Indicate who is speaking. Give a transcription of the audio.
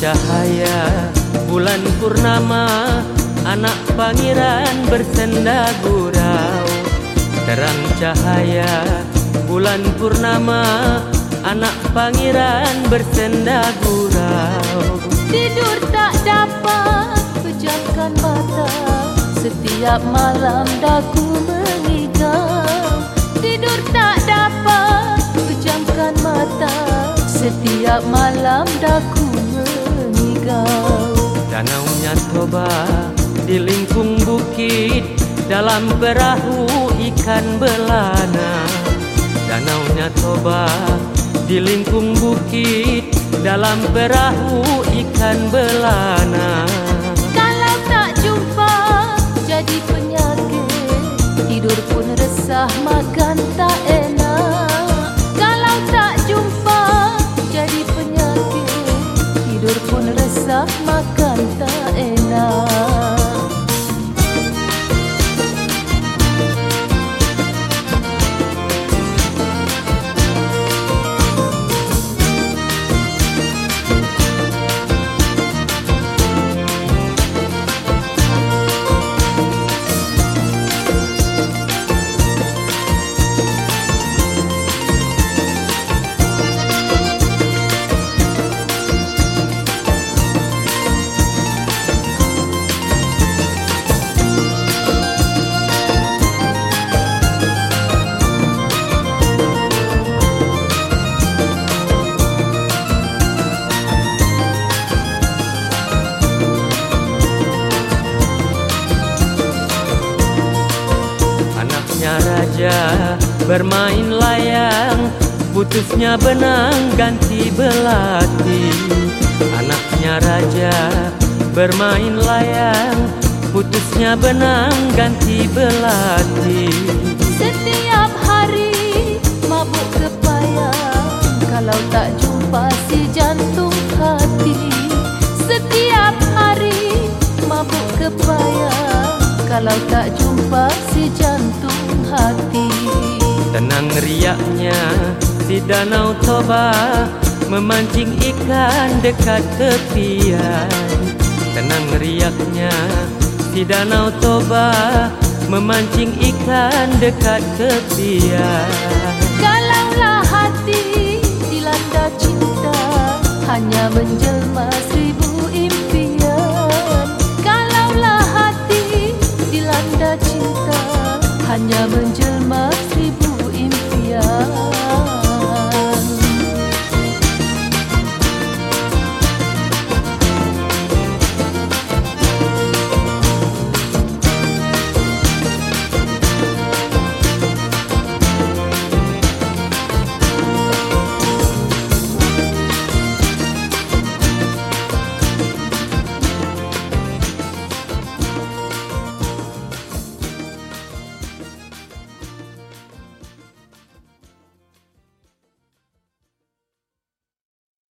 Speaker 1: cahaya bulan purnama Anak pangeran bersenda gurau. Terang cahaya bulan purnama Anak pangeran bersenda gurau.
Speaker 2: Tidur tak dapat pejamkan mata. Setiap malam daku mengigau Tidur tak dapat pejamkan mata. Setiap malam daku mengigau
Speaker 1: Danaunya toba di lingkung bukit dalam perahu ikan belana. Danaunya toba di lingkung bukit dalam perahu ikan belana Raja bermain layang. Putusnya benang ganti belati. Anaknya raja bermain layang. Putusnya benang ganti belati.
Speaker 2: Setiap hari mabuk kepayang. Kalau tak jumpa si jantung hati. Setiap hari mabuk kepayang. Kalau tak jumpa si jantung hati.
Speaker 1: Tenang riaknya di danau Toba Memancing ikan dekat tepian. Tenang riaknya di danau Toba Memancing ikan dekat tepian